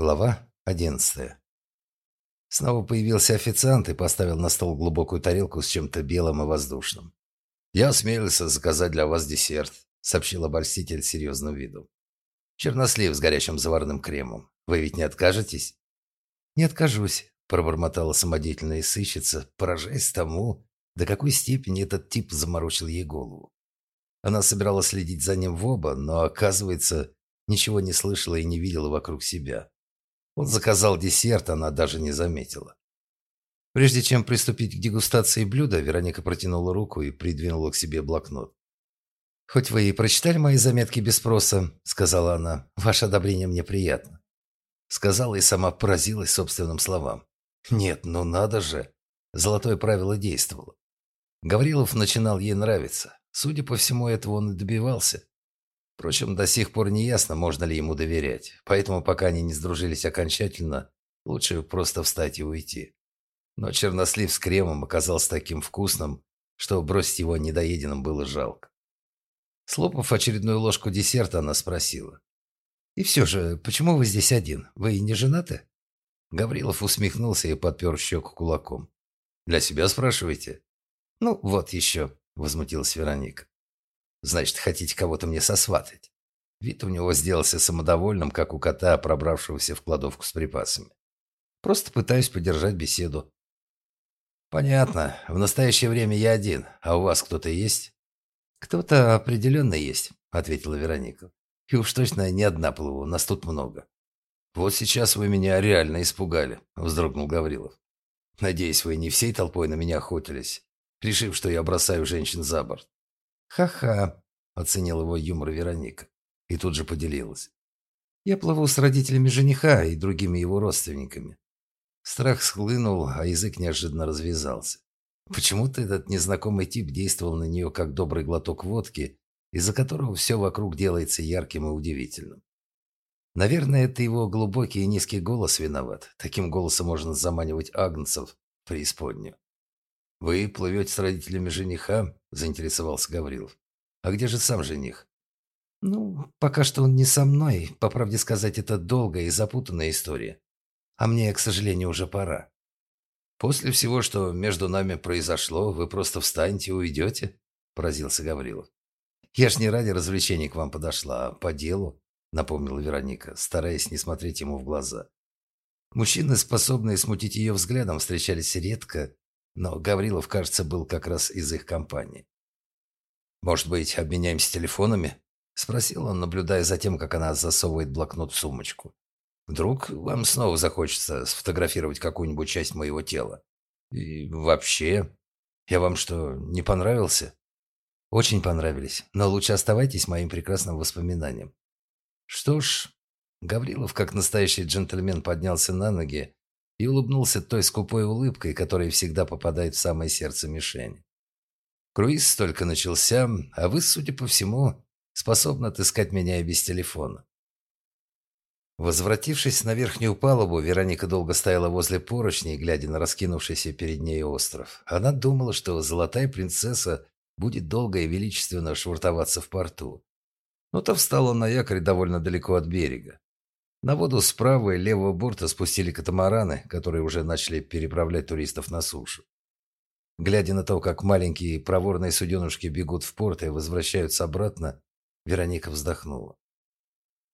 Глава одиннадцатая. Снова появился официант и поставил на стол глубокую тарелку с чем-то белым и воздушным. «Я осмелился заказать для вас десерт», — сообщил обольститель серьезным видом. «Чернослив с горячим заварным кремом. Вы ведь не откажетесь?» «Не откажусь», — пробормотала самодеятельная сыщица, поражаясь тому, до какой степени этот тип заморочил ей голову. Она собиралась следить за ним в оба, но, оказывается, ничего не слышала и не видела вокруг себя. Он заказал десерт, она даже не заметила. Прежде чем приступить к дегустации блюда, Вероника протянула руку и придвинула к себе блокнот. «Хоть вы и прочитали мои заметки без спроса», — сказала она, — «ваше одобрение мне приятно». Сказала и сама поразилась собственным словам. «Нет, ну надо же!» Золотое правило действовало. Гаврилов начинал ей нравиться. Судя по всему, этого он и добивался. Впрочем, до сих пор не ясно, можно ли ему доверять. Поэтому, пока они не сдружились окончательно, лучше просто встать и уйти. Но чернослив с кремом оказался таким вкусным, что бросить его недоеденным было жалко. Слопав очередную ложку десерта, она спросила. «И все же, почему вы здесь один? Вы не женаты?» Гаврилов усмехнулся и подпер щеку кулаком. «Для себя спрашиваете?» «Ну, вот еще», — возмутилась Вероника. «Значит, хотите кого-то мне сосватать?» Вид у него сделался самодовольным, как у кота, пробравшегося в кладовку с припасами. «Просто пытаюсь поддержать беседу». «Понятно. В настоящее время я один. А у вас кто-то есть?» «Кто-то определенно есть», — ответила Вероника. «И уж точно не одна плыву. Нас тут много». «Вот сейчас вы меня реально испугали», — вздрогнул Гаврилов. «Надеюсь, вы не всей толпой на меня охотились решив, что я бросаю женщин за борт. «Ха-ха», — оценил его юмор Вероника. И тут же поделилась. «Я плыву с родителями жениха и другими его родственниками». Страх схлынул, а язык неожиданно развязался. Почему-то этот незнакомый тип действовал на нее как добрый глоток водки, из-за которого все вокруг делается ярким и удивительным. Наверное, это его глубокий и низкий голос виноват. Таким голосом можно заманивать агнцев в преисподнюю. «Вы плывете с родителями жениха?» – заинтересовался Гаврилов. «А где же сам жених?» «Ну, пока что он не со мной. По правде сказать, это долгая и запутанная история. А мне, к сожалению, уже пора». «После всего, что между нами произошло, вы просто встанете и уйдете?» – поразился Гаврилов. «Я ж не ради развлечений к вам подошла, а по делу», – напомнила Вероника, стараясь не смотреть ему в глаза. Мужчины, способные смутить ее взглядом, встречались редко, но Гаврилов, кажется, был как раз из их компании. «Может быть, обменяемся телефонами?» – спросил он, наблюдая за тем, как она засовывает блокнот в сумочку. «Вдруг вам снова захочется сфотографировать какую-нибудь часть моего тела? И вообще, я вам что, не понравился?» «Очень понравились, но лучше оставайтесь моим прекрасным воспоминанием». «Что ж...» Гаврилов, как настоящий джентльмен, поднялся на ноги и улыбнулся той скупой улыбкой, которая всегда попадает в самое сердце мишени. Круиз только начался, а вы, судя по всему, способны отыскать меня и без телефона. Возвратившись на верхнюю палубу, Вероника долго стояла возле поручней, глядя на раскинувшийся перед ней остров. Она думала, что золотая принцесса будет долго и величественно швартоваться в порту. Но то встала на якорь довольно далеко от берега. На воду справа и левого борта спустили катамараны, которые уже начали переправлять туристов на сушу. Глядя на то, как маленькие проворные суденушки бегут в порт и возвращаются обратно, Вероника вздохнула.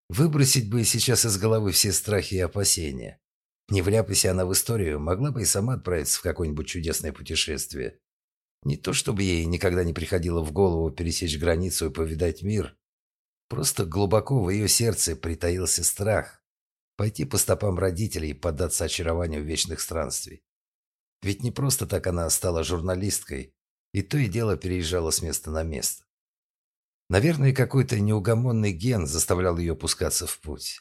Выбросить бы сейчас из головы все страхи и опасения. Не вляпайся она в историю, могла бы и сама отправиться в какое-нибудь чудесное путешествие. Не то чтобы ей никогда не приходило в голову пересечь границу и повидать мир, Просто глубоко в ее сердце притаился страх пойти по стопам родителей и поддаться очарованию вечных странствий. Ведь не просто так она стала журналисткой, и то и дело переезжала с места на место. Наверное, какой-то неугомонный ген заставлял ее пускаться в путь.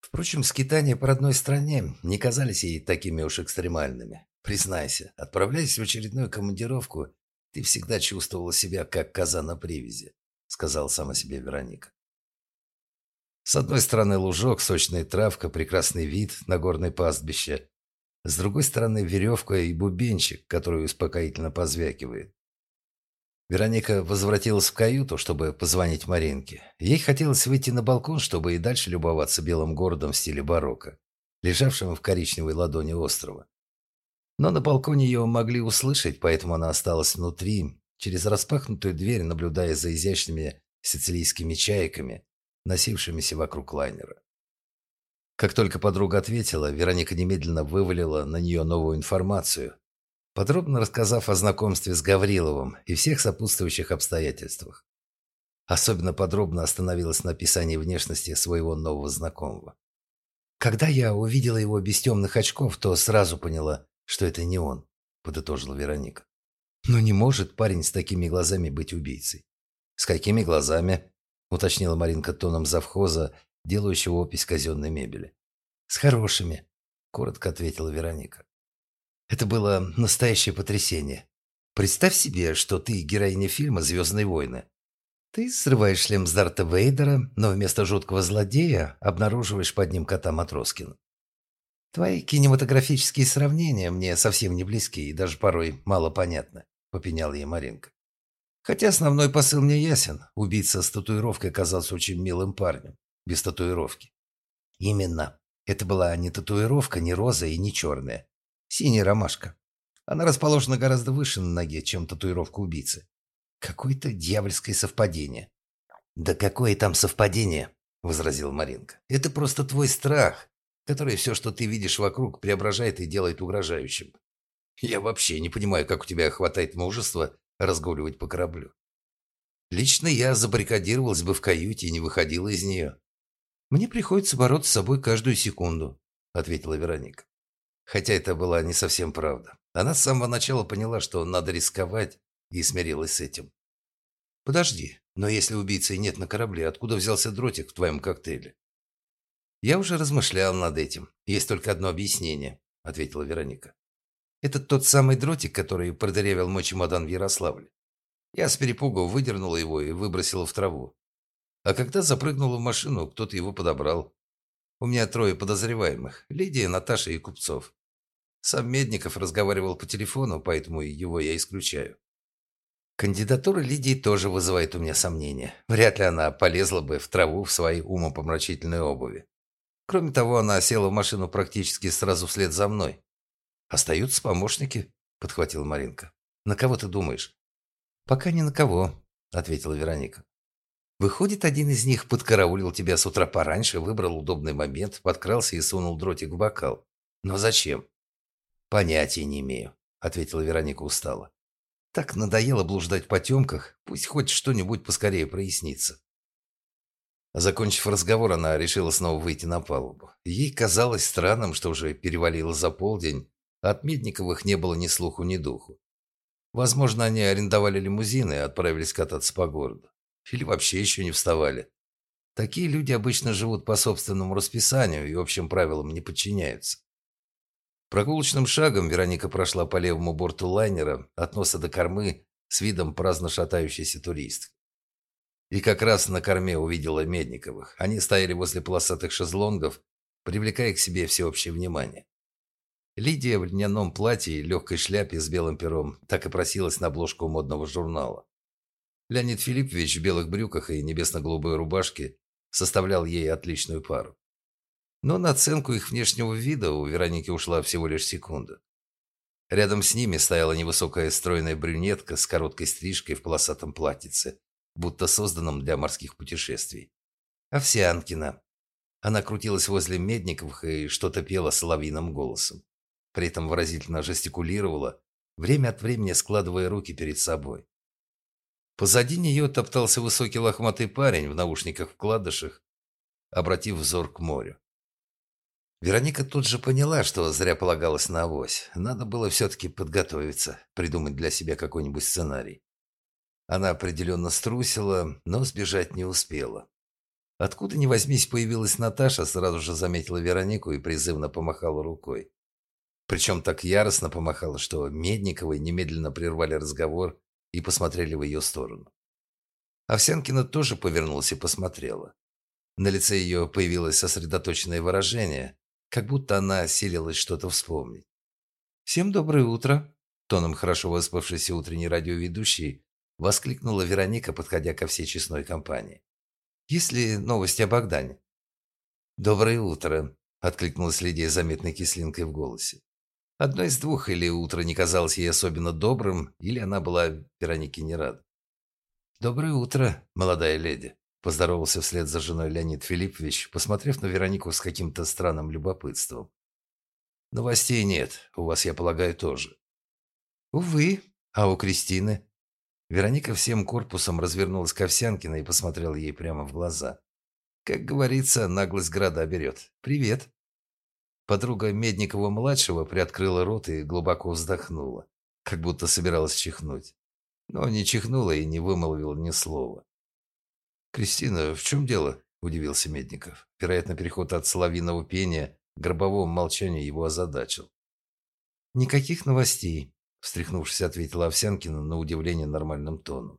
Впрочем, скитания по родной стране не казались ей такими уж экстремальными. Признайся, отправляясь в очередную командировку, ты всегда чувствовала себя как коза на привязи сказал сама себе Вероника. С одной стороны лужок, сочная травка, прекрасный вид на горное пастбище. С другой стороны веревка и бубенчик, который успокоительно позвякивает. Вероника возвратилась в каюту, чтобы позвонить Маринке. Ей хотелось выйти на балкон, чтобы и дальше любоваться белым городом в стиле барокко, лежавшим в коричневой ладони острова. Но на балконе ее могли услышать, поэтому она осталась внутри, через распахнутую дверь, наблюдая за изящными сицилийскими чайками, носившимися вокруг лайнера. Как только подруга ответила, Вероника немедленно вывалила на нее новую информацию, подробно рассказав о знакомстве с Гавриловым и всех сопутствующих обстоятельствах. Особенно подробно остановилась на описании внешности своего нового знакомого. «Когда я увидела его без темных очков, то сразу поняла, что это не он», – подытожила Вероника. «Но не может парень с такими глазами быть убийцей». «С какими глазами?» – уточнила Маринка тоном завхоза, делающего опись казенной мебели. «С хорошими», – коротко ответила Вероника. Это было настоящее потрясение. Представь себе, что ты героиня фильма «Звездные войны». Ты срываешь шлем с Дарта Вейдера, но вместо жуткого злодея обнаруживаешь под ним кота Матроскина. Твои кинематографические сравнения мне совсем не близки и даже порой мало понятны, попеняла ей Маринка. Хотя основной посыл мне ясен. Убийца с татуировкой оказался очень милым парнем, без татуировки. Именно. Это была не татуировка, не роза и не черная. Синяя ромашка. Она расположена гораздо выше на ноге, чем татуировка убийцы. Какое-то дьявольское совпадение. «Да какое там совпадение?» – возразила Маринка. «Это просто твой страх, который все, что ты видишь вокруг, преображает и делает угрожающим. Я вообще не понимаю, как у тебя хватает мужества разгуливать по кораблю. Лично я забаррикадировалась бы в каюте и не выходила из нее. Мне приходится бороться с собой каждую секунду», – ответила Вероника. Хотя это была не совсем правда. Она с самого начала поняла, что надо рисковать, и смирилась с этим. «Подожди, но если убийцы нет на корабле, откуда взялся дротик в твоем коктейле?» «Я уже размышлял над этим. Есть только одно объяснение», — ответила Вероника. «Это тот самый дротик, который продырявил мой чемодан в Ярославле. Я с перепугу выдернула его и выбросила в траву. А когда запрыгнула в машину, кто-то его подобрал. У меня трое подозреваемых – Лидия, Наташа и Купцов. Сам Медников разговаривал по телефону, поэтому его я исключаю. Кандидатура Лидии тоже вызывает у меня сомнения. Вряд ли она полезла бы в траву в своей умопомрачительной обуви. Кроме того, она села в машину практически сразу вслед за мной. «Остаются помощники», — подхватила Маринка. «На кого ты думаешь?» «Пока ни на кого», — ответила Вероника. «Выходит, один из них подкараулил тебя с утра пораньше, выбрал удобный момент, подкрался и сунул дротик в бокал. Но зачем? «Понятия не имею», — ответила Вероника устало. «Так надоело блуждать в потемках, пусть хоть что-нибудь поскорее прояснится». Закончив разговор, она решила снова выйти на палубу. Ей казалось странным, что уже перевалило за полдень, от Медниковых не было ни слуху, ни духу. Возможно, они арендовали лимузины и отправились кататься по городу. Или вообще еще не вставали. Такие люди обычно живут по собственному расписанию и общим правилам не подчиняются. Прогулочным шагом Вероника прошла по левому борту лайнера от носа до кормы с видом праздно шатающейся туристки. И как раз на корме увидела Медниковых. Они стояли возле полосатых шезлонгов, привлекая к себе всеобщее внимание. Лидия в льняном платье и легкой шляпе с белым пером так и просилась на обложку модного журнала. Леонид Филиппович в белых брюках и небесно-голубой рубашке составлял ей отличную пару. Но на оценку их внешнего вида у Вероники ушла всего лишь секунда. Рядом с ними стояла невысокая стройная брюнетка с короткой стрижкой в полосатом платьице, будто созданном для морских путешествий. Овсянкина. Она крутилась возле Медниковых и что-то пела соловьиным голосом. При этом выразительно жестикулировала, время от времени складывая руки перед собой. Позади нее топтался высокий лохматый парень в наушниках-вкладышах, обратив взор к морю. Вероника тут же поняла, что зря полагалась на авось. Надо было все-таки подготовиться, придумать для себя какой-нибудь сценарий. Она определенно струсила, но сбежать не успела. Откуда ни возьмись появилась Наташа, сразу же заметила Веронику и призывно помахала рукой. Причем так яростно помахала, что Медниковой немедленно прервали разговор и посмотрели в ее сторону. Овсянкина тоже повернулась и посмотрела. На лице ее появилось сосредоточенное выражение, как будто она осилилась что-то вспомнить. «Всем доброе утро!» Тоном хорошо выспавшейся утренней радиоведущей Воскликнула Вероника, подходя ко всей честной компании. «Есть ли новости о Богдане?» «Доброе утро», — откликнулась Лидия заметной кислинкой в голосе. Одно из двух, или утро не казалось ей особенно добрым, или она была Веронике не рада. «Доброе утро, молодая леди», — поздоровался вслед за женой Леонид Филиппович, посмотрев на Веронику с каким-то странным любопытством. «Новостей нет, у вас, я полагаю, тоже». «Увы, а у Кристины?» Вероника всем корпусом развернулась к Овсянкиной и посмотрела ей прямо в глаза. Как говорится, наглость града берет. «Привет». Подруга Медникова-младшего приоткрыла рот и глубоко вздохнула, как будто собиралась чихнуть. Но не чихнула и не вымолвила ни слова. «Кристина, в чем дело?» – удивился Медников. Вероятно, переход от соловьиного пения к гробовому молчанию его озадачил. «Никаких новостей», встряхнувшись, ответила Овсянкина на удивление нормальным тоном.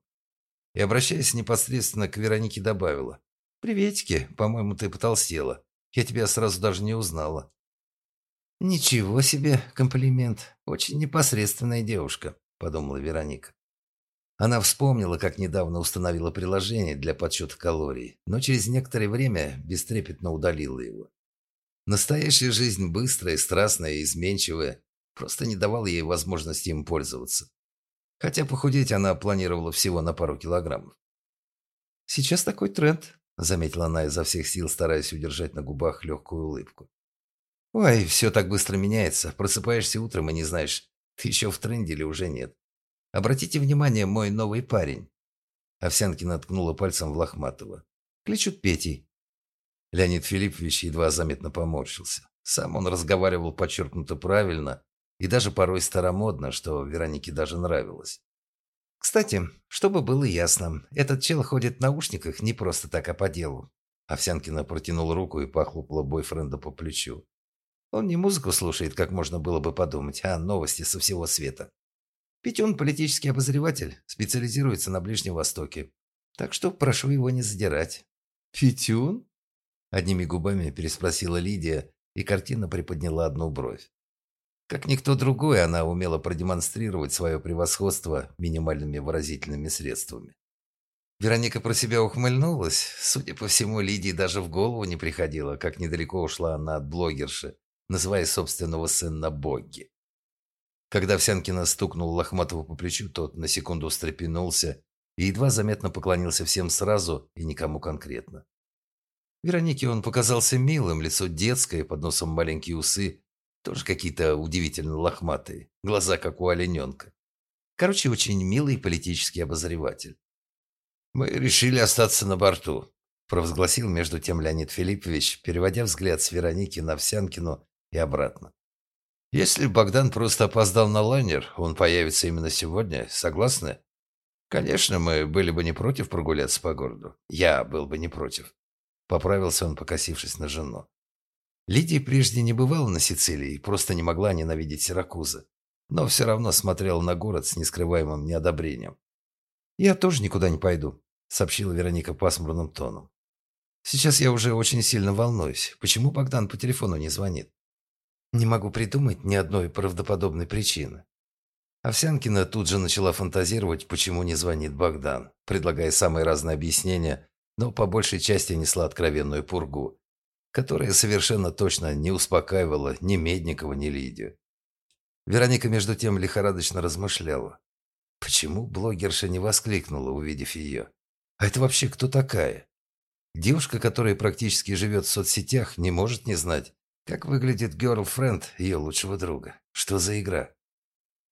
И, обращаясь непосредственно к Веронике, добавила. «Приветики, по-моему, ты потолстела. Я тебя сразу даже не узнала». «Ничего себе комплимент. Очень непосредственная девушка», – подумала Вероника. Она вспомнила, как недавно установила приложение для подсчета калорий, но через некоторое время бестрепетно удалила его. Настоящая жизнь быстрая, страстная и изменчивая просто не давал ей возможности им пользоваться. Хотя похудеть она планировала всего на пару килограммов. «Сейчас такой тренд», — заметила она изо всех сил, стараясь удержать на губах легкую улыбку. «Ой, все так быстро меняется. Просыпаешься утром и не знаешь, ты еще в тренде или уже нет. Обратите внимание, мой новый парень». Овсянкина ткнула пальцем в Лохматова. «Кличут Петей». Леонид Филиппович едва заметно поморщился. Сам он разговаривал подчеркнуто правильно, и даже порой старомодно, что Веронике даже нравилось. Кстати, чтобы было ясно, этот чел ходит в наушниках не просто так, а по делу. Овсянкина протянула руку и похлопала бойфренда по плечу. Он не музыку слушает, как можно было бы подумать, а новости со всего света. Петюн – политический обозреватель, специализируется на Ближнем Востоке. Так что прошу его не задирать. «Петюн?» Одними губами переспросила Лидия и картина приподняла одну бровь. Как никто другой, она умела продемонстрировать свое превосходство минимальными выразительными средствами. Вероника про себя ухмыльнулась. Судя по всему, Лидии даже в голову не приходило, как недалеко ушла она от блогерши, называя собственного сына Богги. Когда Овсянкина стукнул Лохматову по плечу, тот на секунду встрепенулся и едва заметно поклонился всем сразу и никому конкретно. Веронике он показался милым, лицо детское, под носом маленькие усы, тоже какие-то удивительно лохматые, глаза как у олененка. Короче, очень милый политический обозреватель. «Мы решили остаться на борту», – провозгласил между тем Леонид Филиппович, переводя взгляд с Вероники на Овсянкину и обратно. «Если Богдан просто опоздал на лайнер, он появится именно сегодня, согласны?» «Конечно, мы были бы не против прогуляться по городу. Я был бы не против», – поправился он, покосившись на жену. Лидия прежде не бывала на Сицилии просто не могла ненавидеть Сиракузы, но все равно смотрела на город с нескрываемым неодобрением. «Я тоже никуда не пойду», — сообщила Вероника пасмурным тоном. «Сейчас я уже очень сильно волнуюсь. Почему Богдан по телефону не звонит? Не могу придумать ни одной правдоподобной причины». Овсянкина тут же начала фантазировать, почему не звонит Богдан, предлагая самые разные объяснения, но по большей части несла откровенную пургу которая совершенно точно не успокаивала ни Медникова, ни Лидию. Вероника, между тем, лихорадочно размышляла. Почему блогерша не воскликнула, увидев ее? А это вообще кто такая? Девушка, которая практически живет в соцсетях, не может не знать, как выглядит герлфренд ее лучшего друга. Что за игра?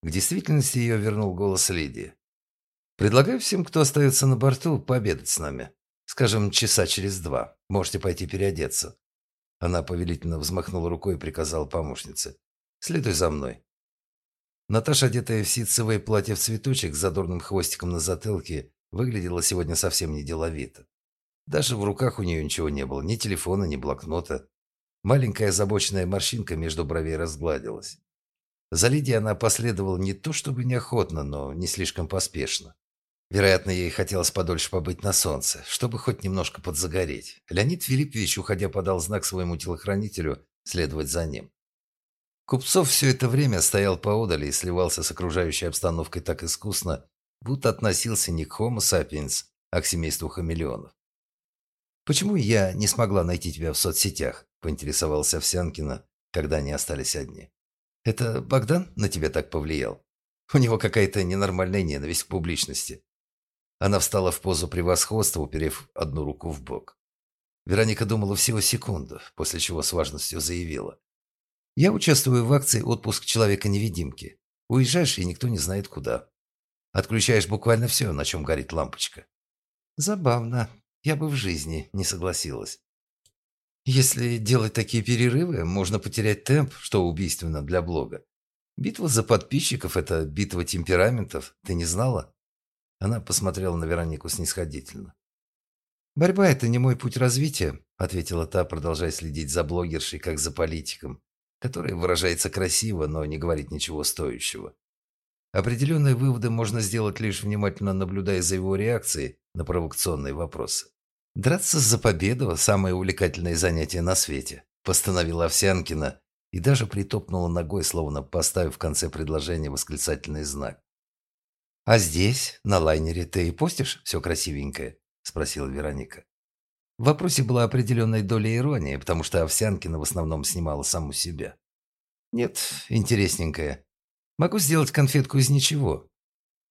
К действительности ее вернул голос Лидии. «Предлагаю всем, кто остается на борту, пообедать с нами. Скажем, часа через два. Можете пойти переодеться. Она повелительно взмахнула рукой и приказала помощнице. «Следуй за мной». Наташа, одетая в ситцевое платье в цветочек с задорным хвостиком на затылке, выглядела сегодня совсем не деловито. Даже в руках у нее ничего не было, ни телефона, ни блокнота. Маленькая озабоченная морщинка между бровей разгладилась. За Лидией она последовала не то чтобы неохотно, но не слишком поспешно. Вероятно, ей хотелось подольше побыть на солнце, чтобы хоть немножко подзагореть. Леонид Филиппович, уходя, подал знак своему телохранителю следовать за ним. Купцов все это время стоял поодаль и сливался с окружающей обстановкой так искусно, будто относился не к Homo sapiens, а к семейству хамелеонов. «Почему я не смогла найти тебя в соцсетях?» – поинтересовался Овсянкина, когда они остались одни. «Это Богдан на тебя так повлиял? У него какая-то ненормальная ненависть к публичности». Она встала в позу превосходства, уперев одну руку в бок. Вероника думала всего секунду, после чего с важностью заявила. «Я участвую в акции «Отпуск человека-невидимки». Уезжаешь, и никто не знает куда. Отключаешь буквально все, на чем горит лампочка». «Забавно. Я бы в жизни не согласилась». Если делать такие перерывы, можно потерять темп, что убийственно для блога. Битва за подписчиков – это битва темпераментов. Ты не знала? Она посмотрела на Веронику снисходительно. «Борьба – это не мой путь развития», – ответила та, продолжая следить за блогершей, как за политиком, который выражается красиво, но не говорит ничего стоящего. Определенные выводы можно сделать лишь внимательно наблюдая за его реакцией на провокационные вопросы. «Драться за победу – самое увлекательное занятие на свете», – постановила Овсянкина и даже притопнула ногой, словно поставив в конце предложения восклицательный знак. «А здесь, на лайнере, ты и постишь все красивенькое?» – спросила Вероника. В вопросе была определенная доля иронии, потому что Овсянкина в основном снимала саму себя. «Нет, интересненькая. Могу сделать конфетку из ничего».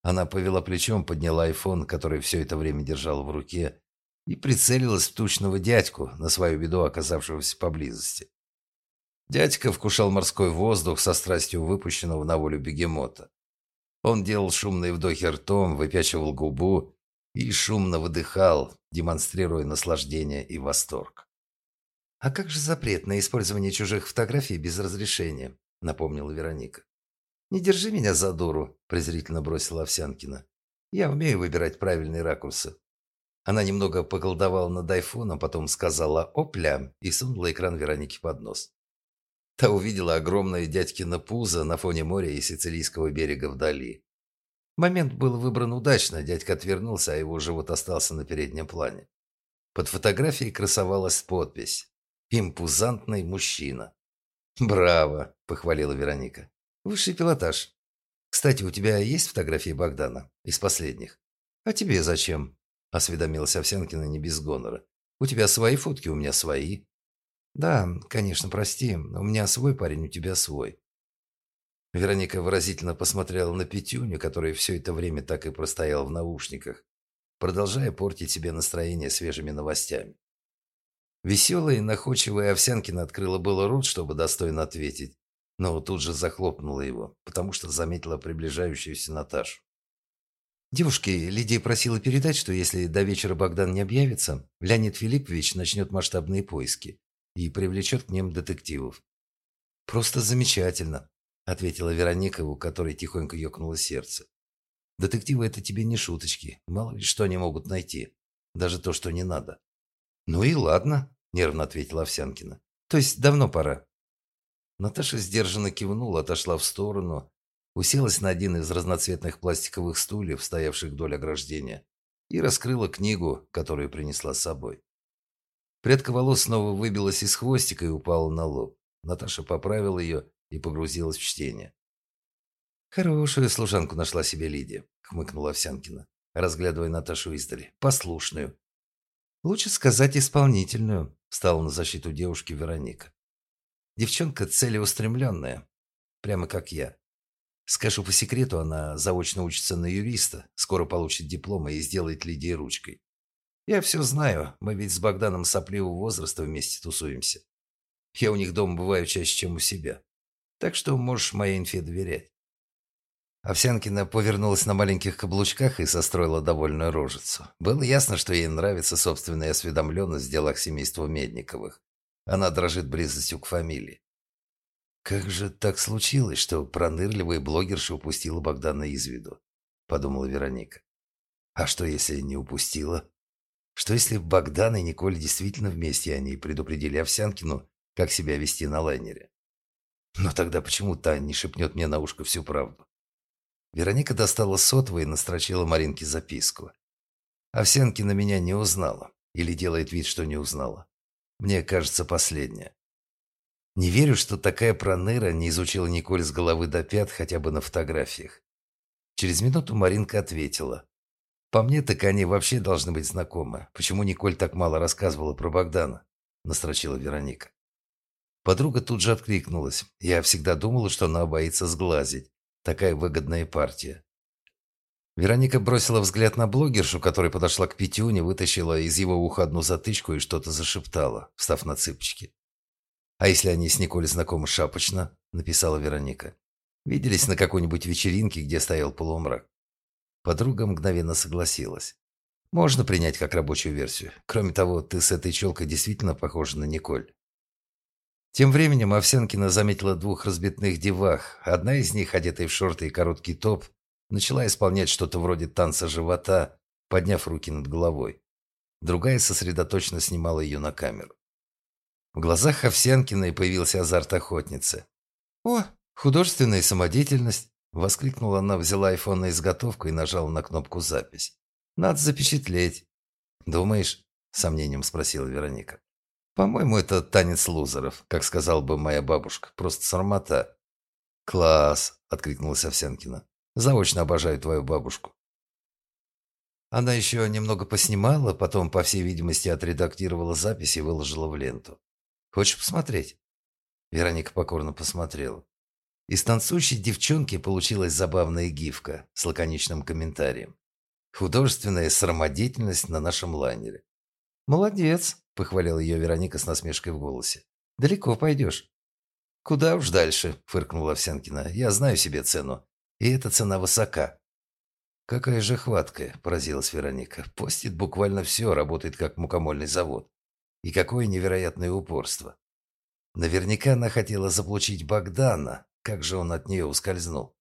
Она повела плечом, подняла айфон, который все это время держала в руке, и прицелилась в тучного дядьку, на свою беду оказавшегося поблизости. Дядька вкушал морской воздух со страстью выпущенного на волю бегемота. Он делал шумные вдохи ртом, выпячивал губу и шумно выдыхал, демонстрируя наслаждение и восторг. «А как же запрет на использование чужих фотографий без разрешения?» – напомнила Вероника. «Не держи меня за дуру», – презрительно бросила Овсянкина. «Я умею выбирать правильные ракурсы. Она немного поколдовала над айфоном, потом сказала «опля» и сунула экран Веронике под нос. Та увидела огромное дядькино пузо на фоне моря и сицилийского берега вдали. Момент был выбран удачно, дядька отвернулся, а его живот остался на переднем плане. Под фотографией красовалась подпись «Импузантный мужчина». «Браво!» – похвалила Вероника. «Высший пилотаж. Кстати, у тебя есть фотографии Богдана? Из последних? А тебе зачем?» – осведомилась Овсянкина не без гонора. «У тебя свои фотки, у меня свои». «Да, конечно, прости. У меня свой парень, у тебя свой». Вероника выразительно посмотрела на Петюню, который все это время так и простоял в наушниках, продолжая портить себе настроение свежими новостями. Веселая и находчивая Овсянкина открыла было рот, чтобы достойно ответить, но тут же захлопнула его, потому что заметила приближающуюся Наташу. Девушки, Лидия просила передать, что если до вечера Богдан не объявится, Леонид Филиппович начнет масштабные поиски и привлечет к ним детективов. «Просто замечательно», — ответила Вероника, у которой тихонько ёкнуло сердце. «Детективы — это тебе не шуточки. Мало ли что они могут найти. Даже то, что не надо». «Ну и ладно», — нервно ответила Овсянкина. «То есть давно пора». Наташа сдержанно кивнула, отошла в сторону, уселась на один из разноцветных пластиковых стульев, стоявших вдоль ограждения, и раскрыла книгу, которую принесла с собой. Прядка волос снова выбилась из хвостика и упала на лоб. Наташа поправила ее и погрузилась в чтение. «Хорошую служанку нашла себе Лидия», — хмыкнула Овсянкина, разглядывая Наташу издали. «Послушную». «Лучше сказать исполнительную», — встала на защиту девушки Вероника. «Девчонка целеустремленная, прямо как я. Скажу по секрету, она заочно учится на юриста, скоро получит диплом и сделает Лидии ручкой. Я все знаю, мы ведь с Богданом сопливого возраста вместе тусуемся. Я у них дома бываю чаще, чем у себя. Так что можешь моей инфе доверять. Овсянкина повернулась на маленьких каблучках и состроила довольную рожицу. Было ясно, что ей нравится собственная осведомленность в делах семейства Медниковых. Она дрожит близостью к фамилии. «Как же так случилось, что пронырливая блогерша упустила Богдана из виду?» – подумала Вероника. «А что, если не упустила? Что, если Богдан и Николь действительно вместе, и они предупредили Овсянкину, как себя вести на лайнере? Но тогда почему та не шепнет мне на ушко всю правду?» Вероника достала сотовый и настрочила Маринке записку. Овсянкина меня не узнала. Или делает вид, что не узнала. Мне кажется, последняя. Не верю, что такая проныра не изучила Николь с головы до пят хотя бы на фотографиях. Через минуту Маринка ответила. «По мне, так они вообще должны быть знакомы. Почему Николь так мало рассказывала про Богдана?» – настрочила Вероника. Подруга тут же откликнулась. «Я всегда думала, что она боится сглазить. Такая выгодная партия». Вероника бросила взгляд на блогершу, которая подошла к Петюне, вытащила из его уха одну затычку и что-то зашептала, встав на цыпочки. «А если они с Николь знакомы шапочно?» – написала Вероника. «Виделись на какой-нибудь вечеринке, где стоял полумрак?» Подруга мгновенно согласилась. «Можно принять как рабочую версию. Кроме того, ты с этой челкой действительно похожа на Николь». Тем временем Овсянкина заметила двух разбитных девах. Одна из них, одетая в шорты и короткий топ, начала исполнять что-то вроде танца живота, подняв руки над головой. Другая сосредоточенно снимала ее на камеру. В глазах Овсянкиной появился азарт охотницы. «О, художественная самодеятельность!» Воскликнула она, взяла айфон на изготовку и нажала на кнопку «Запись». «Надо запечатлеть». «Думаешь?» – сомнением спросила Вероника. «По-моему, это танец лузеров, как сказал бы моя бабушка. Просто сармата». «Класс!» – откликнулась Овсянкина. «Заочно обожаю твою бабушку». Она еще немного поснимала, потом, по всей видимости, отредактировала запись и выложила в ленту. Хочешь посмотреть?» Вероника покорно посмотрела. Из танцующей девчонки получилась забавная гифка с лаконичным комментарием. «Художественная срамодеятельность на нашем лайнере». «Молодец», — похвалила ее Вероника с насмешкой в голосе. «Далеко пойдешь». «Куда уж дальше», — фыркнула Овсянкина. «Я знаю себе цену. И эта цена высока». «Какая же хваткая», — поразилась Вероника. «Постит буквально все, работает как мукомольный завод. И какое невероятное упорство. Наверняка она хотела заполучить Богдана. Как же он от нее ускользнул?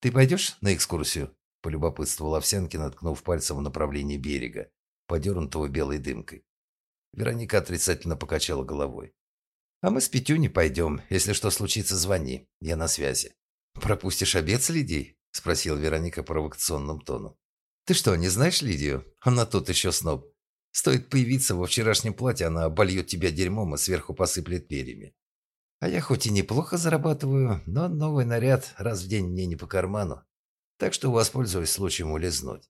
«Ты пойдешь на экскурсию?» – полюбопытствовал Овсянкин, наткнув пальцем в направлении берега, подернутого белой дымкой. Вероника отрицательно покачала головой. «А мы с Петю не пойдем. Если что случится, звони. Я на связи». «Пропустишь обед с Лидией?» – спросила Вероника провокационным тоном. «Ты что, не знаешь Лидию? Она тут еще сноб. Стоит появиться во вчерашнем платье, она обольет тебя дерьмом и сверху посыплет перьями. А я хоть и неплохо зарабатываю, но новый наряд раз в день мне не по карману. Так что воспользуюсь случаем улизнуть.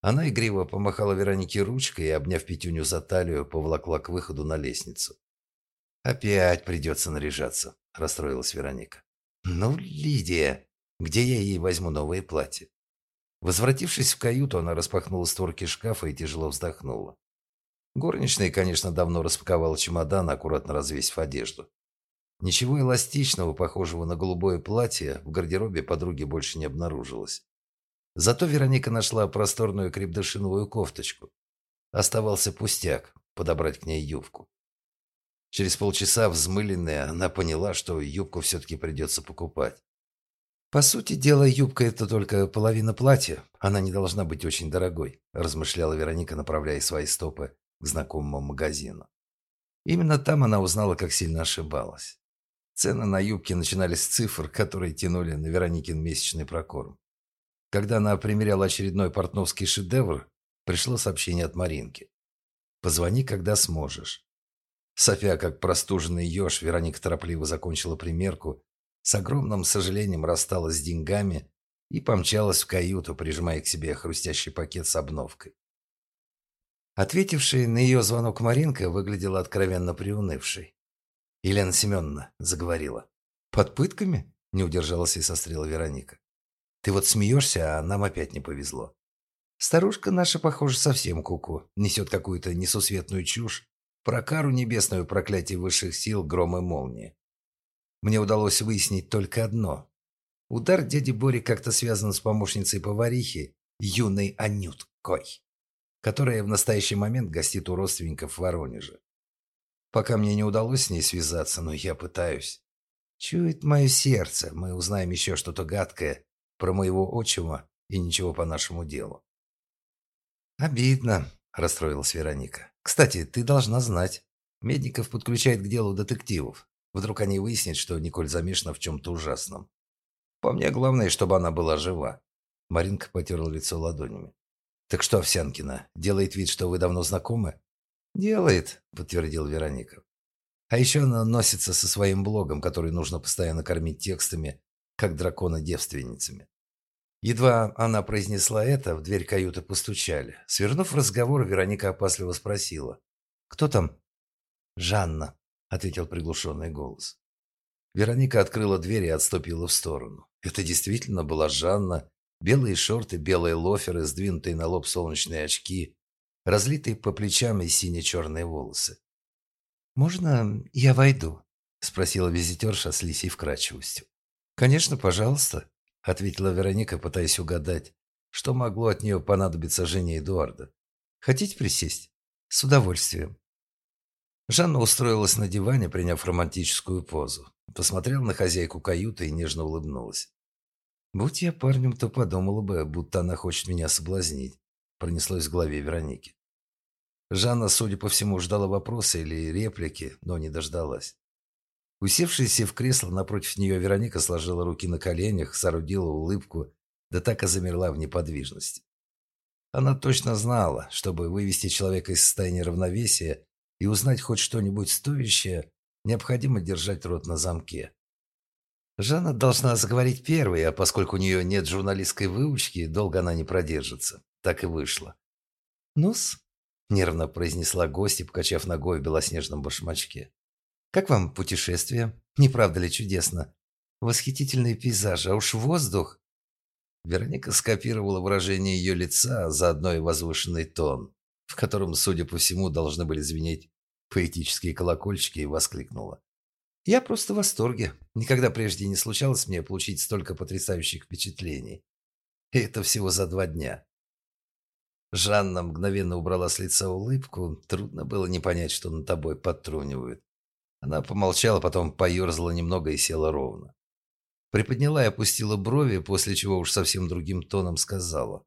Она игриво помахала Веронике ручкой и, обняв Петюню за талию, поволокла к выходу на лестницу. «Опять придется наряжаться», – расстроилась Вероника. «Ну, Лидия, где я ей возьму новое платье?» Возвратившись в каюту, она распахнула створки шкафа и тяжело вздохнула. Горничная, конечно, давно распаковала чемодан, аккуратно развесив одежду. Ничего эластичного, похожего на голубое платье, в гардеробе подруги больше не обнаружилось. Зато Вероника нашла просторную крепдышиновую кофточку. Оставался пустяк – подобрать к ней юбку. Через полчаса, взмыленная, она поняла, что юбку все-таки придется покупать. «По сути дела, юбка – это только половина платья. Она не должна быть очень дорогой», – размышляла Вероника, направляя свои стопы к знакомому магазину. Именно там она узнала, как сильно ошибалась. Цены на юбки начинались с цифр, которые тянули на Вероникин месячный прокорм. Когда она примеряла очередной портновский шедевр, пришло сообщение от Маринки. «Позвони, когда сможешь». София, как простуженный еж, Вероника торопливо закончила примерку с огромным сожалением рассталась с деньгами и помчалась в каюту, прижимая к себе хрустящий пакет с обновкой. Ответившая на ее звонок Маринка выглядела откровенно приунывшей. «Елена Семеновна», — заговорила. «Под пытками?» — не удержалась и сострела Вероника. «Ты вот смеешься, а нам опять не повезло. Старушка наша, похоже, совсем куку, -ку, несет какую-то несусветную чушь про кару небесную проклятие высших сил, гром и молнии. Мне удалось выяснить только одно. Удар дяди Бори как-то связан с помощницей поварихи, юной Анюткой, которая в настоящий момент гостит у родственников в Воронеже. Пока мне не удалось с ней связаться, но я пытаюсь. Чует мое сердце, мы узнаем еще что-то гадкое про моего отчима и ничего по нашему делу. «Обидно», – расстроилась Вероника. «Кстати, ты должна знать. Медников подключает к делу детективов. Вдруг они выяснят, что Николь замешана в чем-то ужасном. По мне, главное, чтобы она была жива. Маринка потерла лицо ладонями. «Так что, Овсянкина, делает вид, что вы давно знакомы?» «Делает», — подтвердил Вероника. «А еще она носится со своим блогом, который нужно постоянно кормить текстами, как дракона девственницами. Едва она произнесла это, в дверь каюты постучали. Свернув разговор, Вероника опасливо спросила. «Кто там?» «Жанна», — ответил приглушенный голос. Вероника открыла дверь и отступила в сторону. Это действительно была Жанна. Белые шорты, белые лоферы, сдвинутые на лоб солнечные очки, разлитые по плечам и сине-черные волосы. «Можно я войду?» – спросила визитерша с лисей вкрадчивостью. «Конечно, пожалуйста», – ответила Вероника, пытаясь угадать, что могло от нее понадобиться жене Эдуарда. «Хотите присесть?» «С удовольствием». Жанна устроилась на диване, приняв романтическую позу. Посмотрела на хозяйку каюты и нежно улыбнулась. «Будь я парнем, то подумала бы, будто она хочет меня соблазнить», пронеслось в голове Вероники. Жанна, судя по всему, ждала вопроса или реплики, но не дождалась. Усевшаяся в кресло напротив нее Вероника сложила руки на коленях, соорудила улыбку, да так и замерла в неподвижности. Она точно знала, чтобы вывести человека из состояния равновесия и узнать хоть что-нибудь стоящее, необходимо держать рот на замке. Жанна должна заговорить первой, а поскольку у нее нет журналистской выучки, долго она не продержится. Так и вышло. «Ну-с», — нервно произнесла гостья, покачав ногой в белоснежном башмачке. «Как вам путешествие? Не правда ли чудесно? Восхитительные пейзажи, а уж воздух!» Вероника скопировала выражение ее лица, а заодно и возвышенный тон, в котором, судя по всему, должны были звенеть поэтические колокольчики, и воскликнула. «Я просто в восторге. Никогда прежде не случалось мне получить столько потрясающих впечатлений. И это всего за два дня». Жанна мгновенно убрала с лица улыбку. Трудно было не понять, что над тобой подтрунивают. Она помолчала, потом поерзала немного и села ровно. Приподняла и опустила брови, после чего уж совсем другим тоном сказала.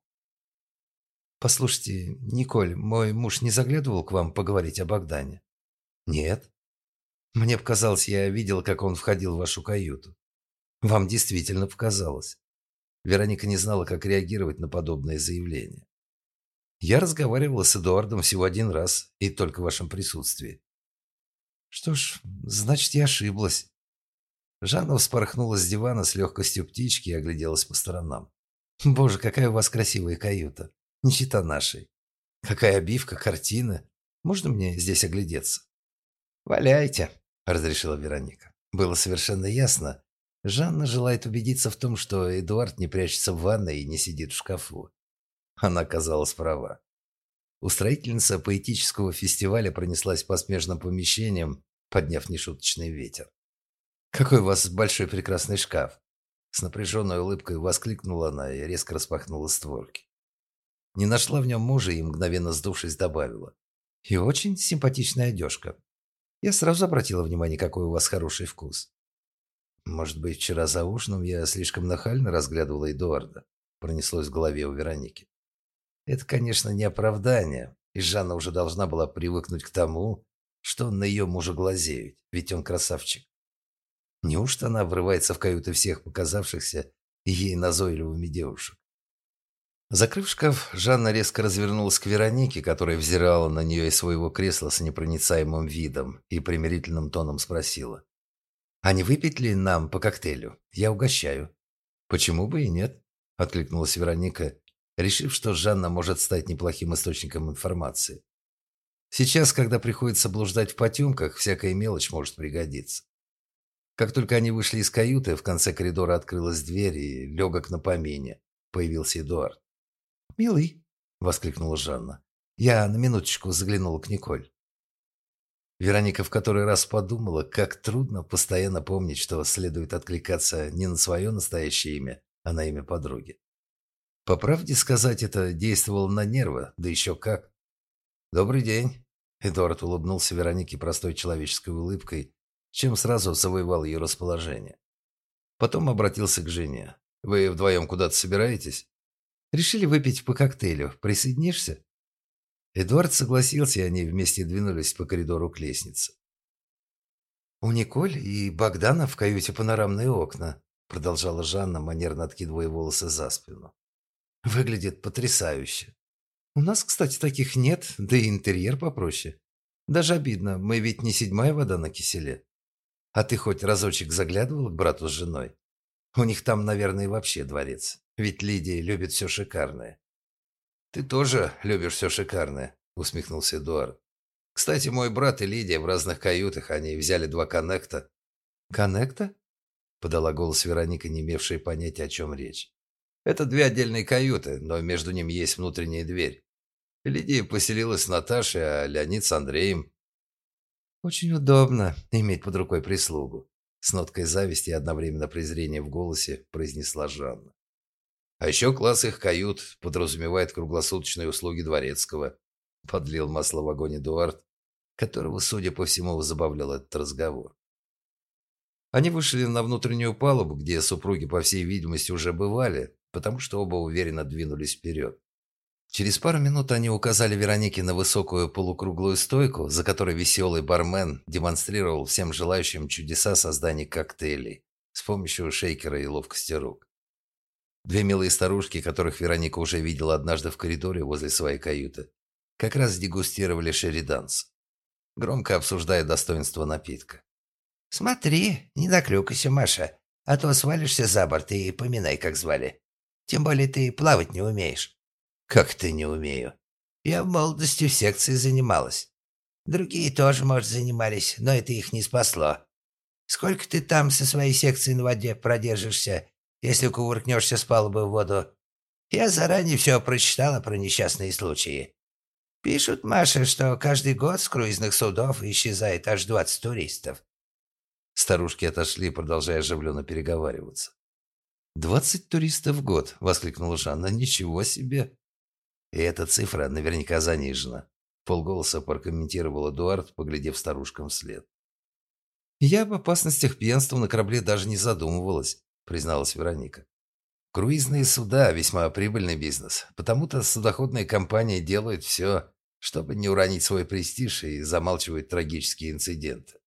«Послушайте, Николь, мой муж не заглядывал к вам поговорить о Богдане?» «Нет». «Мне показалось, я видел, как он входил в вашу каюту». «Вам действительно показалось». Вероника не знала, как реагировать на подобное заявление. «Я разговаривала с Эдуардом всего один раз, и только в вашем присутствии». «Что ж, значит, я ошиблась». Жанна вспорхнула с дивана с легкостью птички и огляделась по сторонам. «Боже, какая у вас красивая каюта!» Не чита нашей. Какая обивка, картина. Можно мне здесь оглядеться? Валяйте, разрешила Вероника. Было совершенно ясно. Жанна желает убедиться в том, что Эдуард не прячется в ванной и не сидит в шкафу. Она оказалась права. Устроительница поэтического фестиваля пронеслась по смежным помещениям, подняв нешуточный ветер. «Какой у вас большой прекрасный шкаф!» С напряженной улыбкой воскликнула она и резко распахнула створки. Не нашла в нем мужа и, мгновенно сдувшись, добавила. «И очень симпатичная одежка. Я сразу обратила внимание, какой у вас хороший вкус». «Может быть, вчера за ужином я слишком нахально разглядывала Эдуарда?» Пронеслось в голове у Вероники. Это, конечно, не оправдание, и Жанна уже должна была привыкнуть к тому, что на ее мужа глазеет, ведь он красавчик. Неужто она врывается в каюты всех показавшихся ей назойливыми девушек? Закрыв шкаф, Жанна резко развернулась к Веронике, которая взирала на нее из своего кресла с непроницаемым видом и примирительным тоном спросила. «А не выпить ли нам по коктейлю? Я угощаю». «Почему бы и нет?» – откликнулась Вероника, решив, что Жанна может стать неплохим источником информации. Сейчас, когда приходится блуждать в потемках, всякая мелочь может пригодиться. Как только они вышли из каюты, в конце коридора открылась дверь, и легок на помине появился Эдуард. «Милый!» – воскликнула Жанна. «Я на минуточку заглянула к Николь». Вероника в который раз подумала, как трудно постоянно помнить, что следует откликаться не на свое настоящее имя, а на имя подруги. По правде сказать, это действовало на нервы, да еще как. «Добрый день!» Эдуард улыбнулся Веронике простой человеческой улыбкой, чем сразу завоевал ее расположение. Потом обратился к жене. «Вы вдвоем куда-то собираетесь?» Решили выпить по коктейлю. Присоединишься?» Эдуард согласился, и они вместе двинулись по коридору к лестнице. «У Николь и Богдана в каюте панорамные окна», продолжала Жанна, манерно откидывая волосы за спину. «Выглядит потрясающе. У нас, кстати, таких нет, да и интерьер попроще. Даже обидно, мы ведь не седьмая вода на киселе. А ты хоть разочек заглядывал к брату с женой? У них там, наверное, вообще дворец. Ведь Лидия любит все шикарное. «Ты тоже любишь все шикарное», — усмехнулся Эдуард. «Кстати, мой брат и Лидия в разных каютах, они взяли два коннекта». «Коннекта?» — подала голос Вероника, не имевшая понятия, о чем речь. «Это две отдельные каюты, но между ними есть внутренняя дверь. Лидия поселилась с Наташей, а Леонид с Андреем». «Очень удобно иметь под рукой прислугу», — с ноткой зависти и одновременно презрения в голосе произнесла Жанна. А еще класс их кают подразумевает круглосуточные услуги дворецкого. Подлил масло в огонь Эдуард, которого, судя по всему, забавлял этот разговор. Они вышли на внутреннюю палубу, где супруги, по всей видимости, уже бывали, потому что оба уверенно двинулись вперед. Через пару минут они указали Веронике на высокую полукруглую стойку, за которой веселый бармен демонстрировал всем желающим чудеса создания коктейлей с помощью шейкера и ловкости рук. Две милые старушки, которых Вероника уже видела однажды в коридоре возле своей каюты, как раз дегустировали шериданс, громко обсуждая достоинство напитка. «Смотри, не наклюкайся, Маша, а то свалишься за борт и поминай, как звали. Тем более ты плавать не умеешь». «Как ты не умею?» «Я в молодости в секции занималась. Другие тоже, может, занимались, но это их не спасло. Сколько ты там со своей секцией на воде продержишься, если кувыркнешься с палубы в воду. Я заранее все прочитала про несчастные случаи. Пишут, Маша, что каждый год с круизных судов исчезает аж 20 туристов. Старушки отошли, продолжая оживленно переговариваться. «Двадцать туристов в год!» — воскликнула Жанна. «Ничего себе!» «И эта цифра наверняка занижена», — полголоса прокомментировал Эдуард, поглядев старушкам вслед. «Я об опасностях пьянства на корабле даже не задумывалась призналась Вероника. Круизные суда – весьма прибыльный бизнес, потому-то судоходные компании делают все, чтобы не уронить свой престиж и замалчивают трагические инциденты.